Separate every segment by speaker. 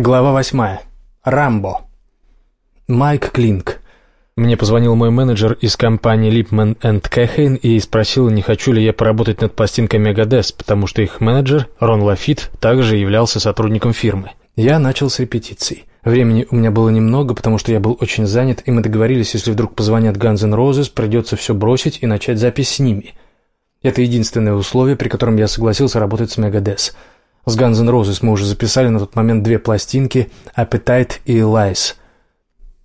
Speaker 1: Глава восьмая. Рамбо. Майк Клинк. Мне позвонил мой менеджер из компании Lipman Кэхейн и спросил, не хочу ли я поработать над пластинкой Megadeth, потому что их менеджер, Рон Лафит, также являлся сотрудником фирмы. Я начал с репетиций. Времени у меня было немного, потому что я был очень занят, и мы договорились, если вдруг позвонят Guns N' Roses, придется все бросить и начать запись с ними. Это единственное условие, при котором я согласился работать с Megadeth. С Guns N' Roses мы уже записали на тот момент две пластинки «Appetite» и «Lies».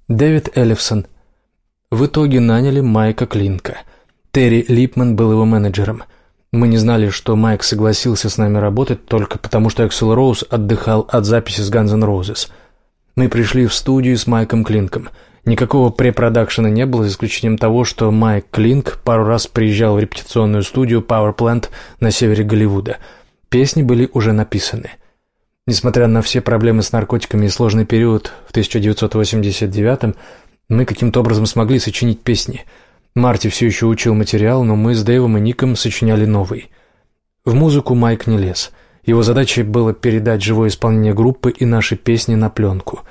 Speaker 1: Дэвид Эллифсон. В итоге наняли Майка Клинка. Терри Липман был его менеджером. Мы не знали, что Майк согласился с нами работать только потому, что Эксел Роуз отдыхал от записи с Guns N' Roses. Мы пришли в студию с Майком Клинком. Никакого препродакшена не было, за исключением того, что Майк Клинк пару раз приезжал в репетиционную студию Power Plant на севере Голливуда – Песни были уже написаны. Несмотря на все проблемы с наркотиками и сложный период в 1989-м, мы каким-то образом смогли сочинить песни. Марти все еще учил материал, но мы с Дэйвом и Ником сочиняли новый. В музыку Майк не лез. Его задачей было передать живое исполнение группы и наши песни на пленку.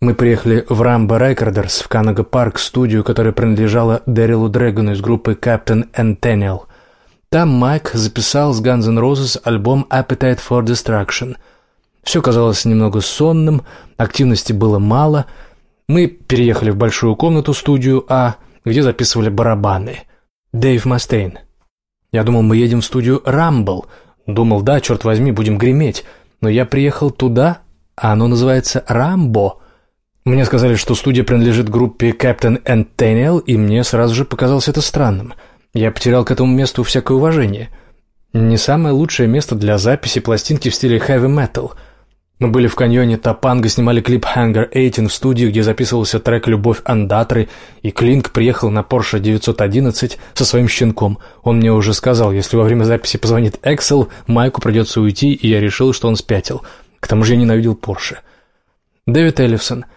Speaker 1: Мы приехали в Rumbo Recorders в Канога Парк, студию, которая принадлежала Дэрилу Дрэгону из группы Captain & Tennille – там Майк записал с Guns N' Roses альбом «Appetite for Destruction». Все казалось немного сонным, активности было мало. Мы переехали в большую комнату, студию А, где записывали барабаны. Дэйв Мастейн. Я думал, мы едем в студию «Рамбл». Думал, да, черт возьми, будем греметь. Но я приехал туда, а оно называется «Рамбо». Мне сказали, что студия принадлежит группе Captain and и мне сразу же показалось это странным – я потерял к этому месту всякое уважение. Не самое лучшее место для записи пластинки в стиле heavy metal. Мы были в каньоне Топанга, снимали клип Hangar 18 в студии, где записывался трек «Любовь Андатры», и Клинк приехал на Porsche 911 со своим щенком. Он мне уже сказал, если во время записи позвонит Эксел, Майку придется уйти, и я решил, что он спятил. К тому же я ненавидел Порше. Дэвид Эллифсон –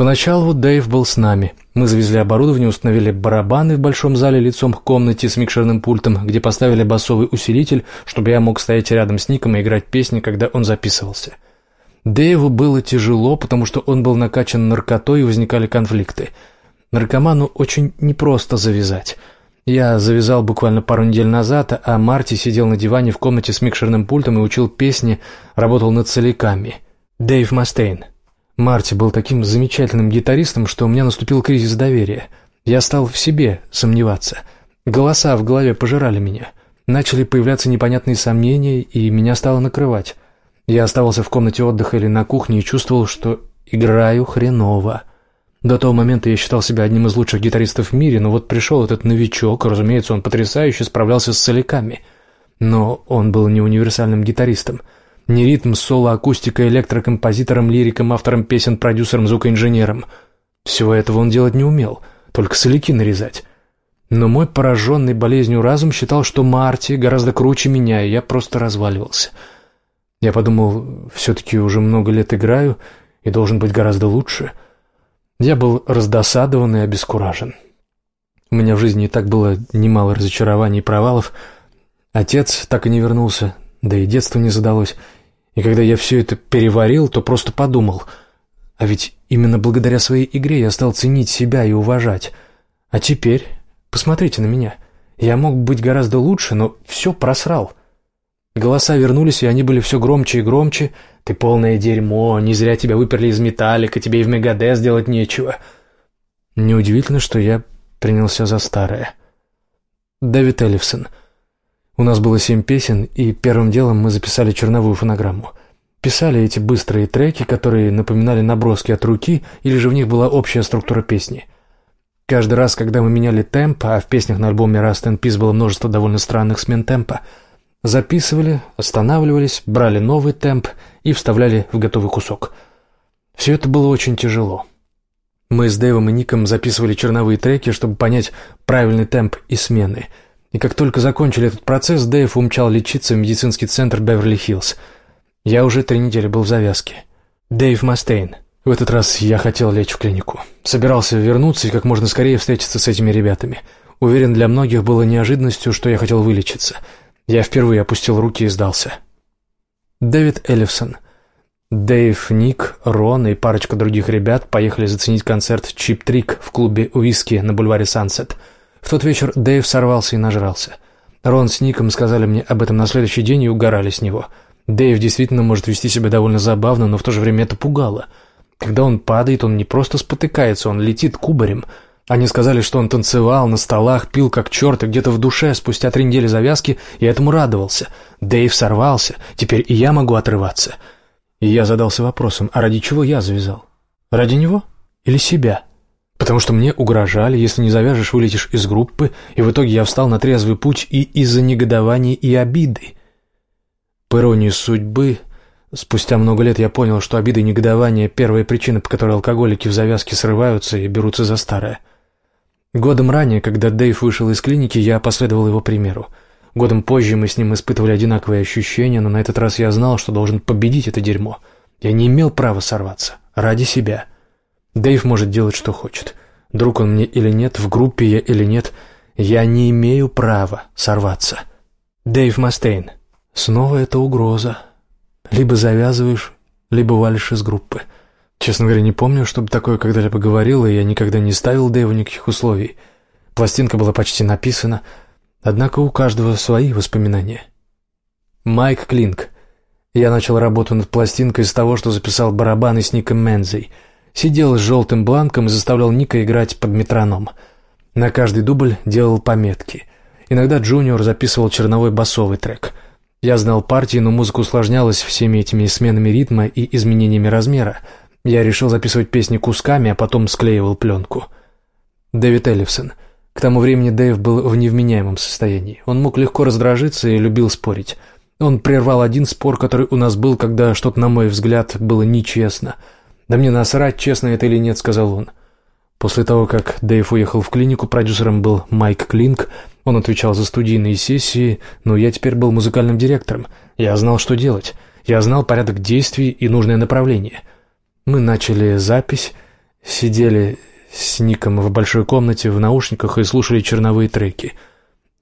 Speaker 1: Поначалу Дэйв был с нами. Мы завезли оборудование, установили барабаны в большом зале лицом к комнате с микшерным пультом, где поставили басовый усилитель, чтобы я мог стоять рядом с Ником и играть песни, когда он записывался. Дэйву было тяжело, потому что он был накачан наркотой и возникали конфликты. Наркоману очень непросто завязать. Я завязал буквально пару недель назад, а Марти сидел на диване в комнате с микшерным пультом и учил песни, работал над целиками. Дэйв Мастейн. Марти был таким замечательным гитаристом, что у меня наступил кризис доверия. Я стал в себе сомневаться. Голоса в голове пожирали меня. Начали появляться непонятные сомнения, и меня стало накрывать. Я оставался в комнате отдыха или на кухне и чувствовал, что играю хреново. До того момента я считал себя одним из лучших гитаристов в мире, но вот пришел этот новичок, разумеется, он потрясающе справлялся с соляками. Но он был не универсальным гитаристом — не ритм, соло, акустика, электрокомпозитором, лириком, автором песен, продюсером, звукоинженером. Всего этого он делать не умел, только соляки нарезать. Но мой пораженный болезнью разум считал, что Марти гораздо круче меня, и я просто разваливался. Я подумал, все-таки уже много лет играю и должен быть гораздо лучше. Я был раздосадован и обескуражен. У меня в жизни и так было немало разочарований и провалов. Отец так и не вернулся, да и детство не задалось. И когда я все это переварил, то просто подумал, а ведь именно благодаря своей игре я стал ценить себя и уважать. А теперь, посмотрите на меня, я мог быть гораздо лучше, но все просрал. Голоса вернулись, и они были все громче и громче. «Ты полное дерьмо, не зря тебя выперли из металлика, тебе и в Мегадес делать нечего». Неудивительно, что я принялся за старое. Дэвид Эллифсон — у нас было семь песен, и первым делом мы записали черновую фонограмму. Писали эти быстрые треки, которые напоминали наброски от руки, или же в них была общая структура песни. Каждый раз, когда мы меняли темп, а в песнях на альбоме Rust and Peace было множество довольно странных смен темпа, записывали, останавливались, брали новый темп и вставляли в готовый кусок. Все это было очень тяжело. Мы с Дэйвом и Ником записывали черновые треки, чтобы понять правильный темп и смены – и как только закончили этот процесс, Дэйв умчал лечиться в медицинский центр Беверли-Хиллз. Я уже три недели был в завязке. Дэйв Мастейн. В этот раз я хотел лечь в клинику. Собирался вернуться и как можно скорее встретиться с этими ребятами. Уверен, для многих было неожиданностью, что я хотел вылечиться. Я впервые опустил руки и сдался. Дэвид Эллифсон. Дэйв, Ник, Рон и парочка других ребят поехали заценить концерт «Чип Трик» в клубе «Уиски» на бульваре «Сансет». В тот вечер Дэйв сорвался и нажрался. Рон с Ником сказали мне об этом на следующий день и угорали с него. Дэйв действительно может вести себя довольно забавно, но в то же время это пугало. Когда он падает, он не просто спотыкается, он летит кубарем. Они сказали, что он танцевал на столах, пил как черт, и где-то в душе спустя три недели завязки я этому радовался. Дэйв сорвался, теперь и я могу отрываться. И я задался вопросом, а ради чего я завязал? Ради него или себя? Потому что мне угрожали, если не завяжешь, вылетишь из группы, и в итоге я встал на трезвый путь и из-за негодования и обиды. По иронии судьбы, спустя много лет я понял, что обиды и негодование – первая причина, по которой алкоголики в завязке срываются и берутся за старое. Годом ранее, когда Дэйв вышел из клиники, я последовал его примеру. Годом позже мы с ним испытывали одинаковые ощущения, но на этот раз я знал, что должен победить это дерьмо. Я не имел права сорваться. Ради себя. Дэйв может делать, что хочет. Друг он мне или нет, в группе я или нет, я не имею права сорваться. Дэйв Мастейн. Снова это угроза. Либо завязываешь, либо валишь из группы. Честно говоря, не помню, чтобы такое когда-либо говорил, и я никогда не ставил Дэйву никаких условий. Пластинка была почти написана, однако у каждого свои воспоминания. Майк Клинк. Я начал работу над пластинкой с того, что записал барабаны с Ником Мензей — Сидел с желтым бланком и заставлял Ника играть под метроном. На каждый дубль делал пометки. Иногда Джуниор записывал черновой басовый трек. Я знал партии, но музыка усложнялась всеми этими сменами ритма и изменениями размера. Я решил записывать песни кусками, а потом склеивал пленку. Дэвид Эллифсон. К тому времени Дэйв был в невменяемом состоянии. Он мог легко раздражиться и любил спорить. Он прервал один спор, который у нас был, когда что-то, на мой взгляд, было нечестно — «Да мне насрать, честно это или нет», — сказал он. После того, как Дэйв уехал в клинику, продюсером был Майк Клинк, он отвечал за студийные сессии, но я теперь был музыкальным директором. Я знал, что делать. Я знал порядок действий и нужное направление. Мы начали запись, сидели с Ником в большой комнате в наушниках и слушали черновые треки.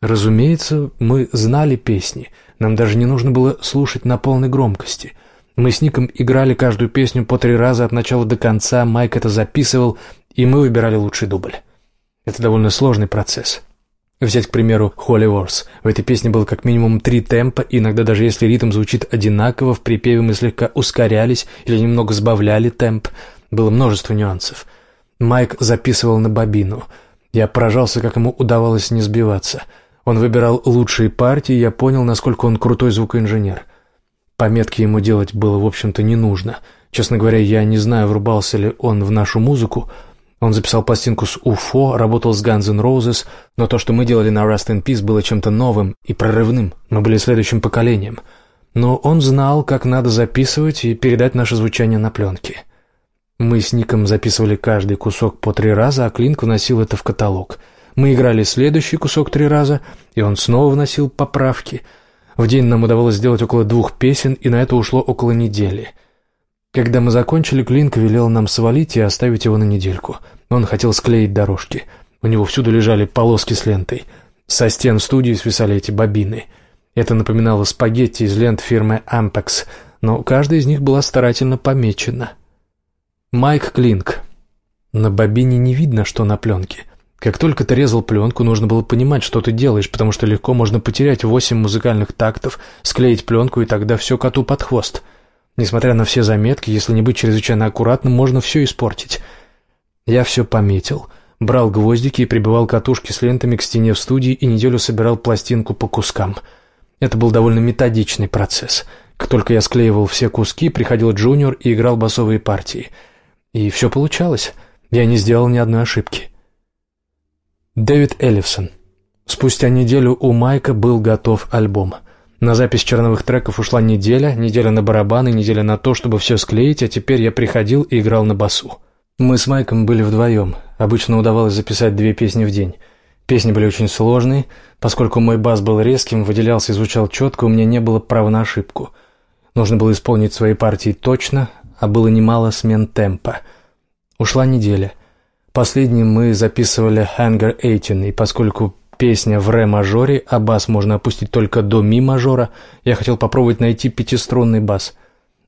Speaker 1: Разумеется, мы знали песни. Нам даже не нужно было слушать на полной громкости — мы с Ником играли каждую песню по три раза от начала до конца, Майк это записывал, и мы выбирали лучший дубль. Это довольно сложный процесс. Взять, к примеру, Holy Wars. В этой песне было как минимум три темпа, и иногда даже если ритм звучит одинаково, в припеве мы слегка ускорялись или немного сбавляли темп. Было множество нюансов. Майк записывал на бобину. Я поражался, как ему удавалось не сбиваться. Он выбирал лучшие партии, и я понял, насколько он крутой звукоинженер. Пометки ему делать было, в общем-то, не нужно. Честно говоря, я не знаю, врубался ли он в нашу музыку. Он записал пластинку с UFO, работал с Guns N' Roses, но то, что мы делали на Rust in Peace, было чем-то новым и прорывным. Мы были следующим поколением. Но он знал, как надо записывать и передать наше звучание на пленке. Мы с Ником записывали каждый кусок по три раза, а Клинк вносил это в каталог. Мы играли следующий кусок три раза, и он снова вносил поправки — в день нам удавалось сделать около двух песен, и на это ушло около недели. Когда мы закончили, Клинк велел нам свалить и оставить его на недельку. Он хотел склеить дорожки. У него всюду лежали полоски с лентой. Со стен студии свисали эти бобины. Это напоминало спагетти из лент фирмы Ampex, но каждая из них была старательно помечена. Майк Клинк. На бобине не видно, что на пленке. Как только ты резал пленку, нужно было понимать, что ты делаешь, потому что легко можно потерять восемь музыкальных тактов, склеить пленку, и тогда все коту под хвост. Несмотря на все заметки, если не быть чрезвычайно аккуратным, можно все испортить. Я все пометил, брал гвоздики и прибивал катушки с лентами к стене в студии и неделю собирал пластинку по кускам. Это был довольно методичный процесс. Как только я склеивал все куски, приходил Джуниор и играл басовые партии. И все получалось. Я не сделал ни одной ошибки. Дэвид Эллифсон. Спустя неделю у Майка был готов альбом. На запись черновых треков ушла неделя, неделя на барабаны, неделя на то, чтобы все склеить, а теперь я приходил и играл на басу. Мы с Майком были вдвоем. Обычно удавалось записать две песни в день. Песни были очень сложные. Поскольку мой бас был резким, выделялся и звучал четко, у меня не было права на ошибку. Нужно было исполнить свои партии точно, а было немало смен темпа. Ушла неделя. Последним мы записывали «Hanger 18», и поскольку песня в ре-мажоре, а бас можно опустить только до ми-мажора, я хотел попробовать найти пятиструнный бас.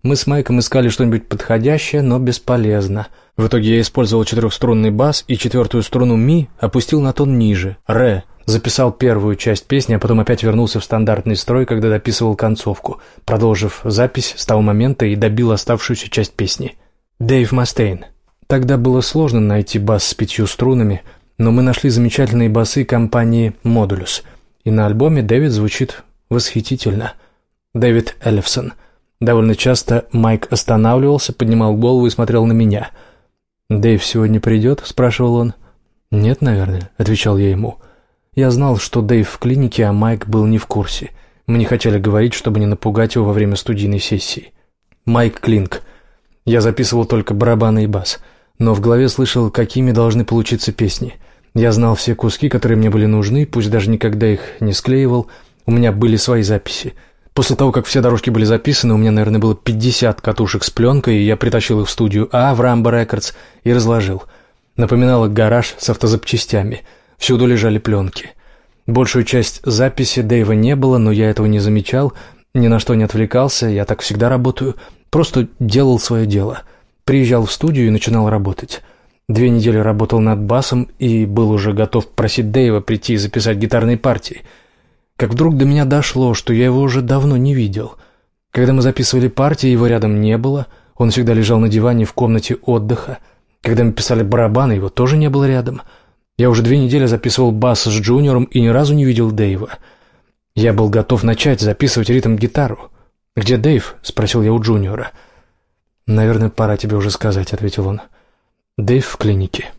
Speaker 1: Мы с Майком искали что-нибудь подходящее, но бесполезно. В итоге я использовал четырехструнный бас и четвертую струну ми опустил на тон ниже, ре, записал первую часть песни, а потом опять вернулся в стандартный строй, когда дописывал концовку, продолжив запись с того момента и добил оставшуюся часть песни. Дэйв Мастейн. Тогда было сложно найти бас с пятью струнами, но мы нашли замечательные басы компании «Модулюс», и на альбоме Дэвид звучит восхитительно. Дэвид Эллифсон – Довольно часто Майк останавливался, поднимал голову и смотрел на меня. «Дэйв сегодня придет?» – спрашивал он. «Нет, наверное», – отвечал я ему. Я знал, что Дэйв в клинике, а Майк был не в курсе. Мы не хотели говорить, чтобы не напугать его во время студийной сессии. Майк Клинк. Я записывал только барабаны и бас, но в голове слышал, какими должны получиться песни. Я знал все куски, которые мне были нужны, пусть даже никогда их не склеивал. У меня были свои записи – После того, как все дорожки были записаны, у меня, наверное, было 50 катушек с пленкой, и я притащил их в студию А в Рамбо Рекордс и разложил. Напоминало гараж с автозапчастями. Всюду лежали пленки. Большую часть записи Дэйва не было, но я этого не замечал, ни на что не отвлекался, я так всегда работаю. Просто делал свое дело. Приезжал в студию и начинал работать. Две недели работал над басом и был уже готов просить Дэйва прийти и записать гитарные партии – как вдруг до меня дошло, что я его уже давно не видел. Когда мы записывали партии, его рядом не было, он всегда лежал на диване в комнате отдыха. Когда мы писали барабаны, его тоже не было рядом. Я уже две недели записывал бас с Джуниором и ни разу не видел Дэйва. Я был готов начать записывать ритм-гитару. «Где Дэйв?» — спросил я у Джуниора. «Наверное, пора тебе уже сказать», — ответил он. «Дэйв в клинике».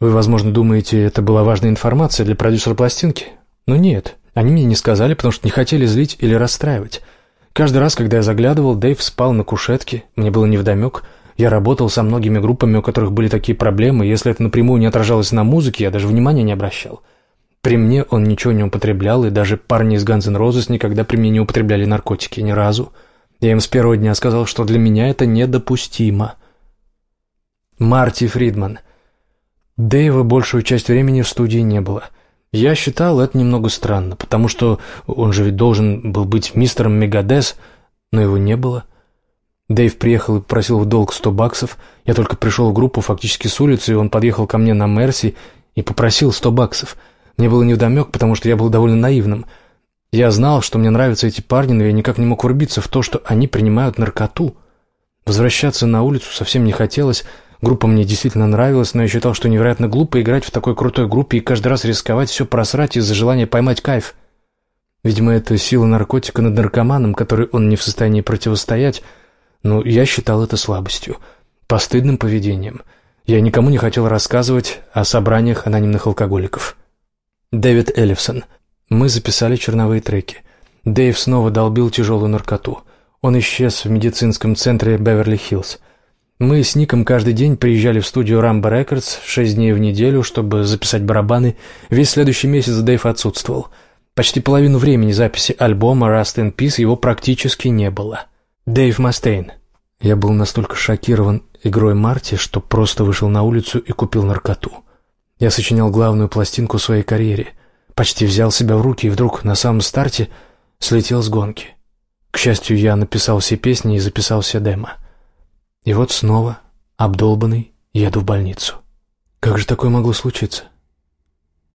Speaker 1: «Вы, возможно, думаете, это была важная информация для продюсера пластинки?» «Но нет. Они мне не сказали, потому что не хотели злить или расстраивать. Каждый раз, когда я заглядывал, Дэйв спал на кушетке, мне было невдомек. Я работал со многими группами, у которых были такие проблемы, если это напрямую не отражалось на музыке, я даже внимания не обращал. При мне он ничего не употреблял, и даже парни из Guns N' Roses никогда при мне не употребляли наркотики, ни разу. Я им с первого дня сказал, что для меня это недопустимо. Марти Фридман. Дэйва большую часть времени в студии не было — я считал это немного странно, потому что он же ведь должен был быть мистером Мегадес, но его не было. Дэйв приехал и просил в долг сто баксов. Я только пришел в группу фактически с улицы, и он подъехал ко мне на Мерси и попросил сто баксов. Мне было невдомек, потому что я был довольно наивным. Я знал, что мне нравятся эти парни, но я никак не мог врубиться в то, что они принимают наркоту. Возвращаться на улицу совсем не хотелось, Группа мне действительно нравилась, но я считал, что невероятно глупо играть в такой крутой группе и каждый раз рисковать все просрать из-за желания поймать кайф. Видимо, это сила наркотика над наркоманом, который он не в состоянии противостоять, но я считал это слабостью, постыдным поведением. Я никому не хотел рассказывать о собраниях анонимных алкоголиков. Дэвид Эллифсон. Мы записали черновые треки. Дэйв снова долбил тяжелую наркоту. Он исчез в медицинском центре Беверли-Хиллз. Мы с Ником каждый день приезжали в студию Rambo Records шесть дней в неделю, чтобы записать барабаны. Весь следующий месяц Дэйв отсутствовал. Почти половину времени записи альбома Rust in Peace его практически не было. Дэйв Мастейн. Я был настолько шокирован игрой Марти, что просто вышел на улицу и купил наркоту. Я сочинял главную пластинку своей карьере. Почти взял себя в руки и вдруг на самом старте слетел с гонки. К счастью, я написал все песни и записал все демо. И вот снова, обдолбанный, еду в больницу. Как же такое могло случиться?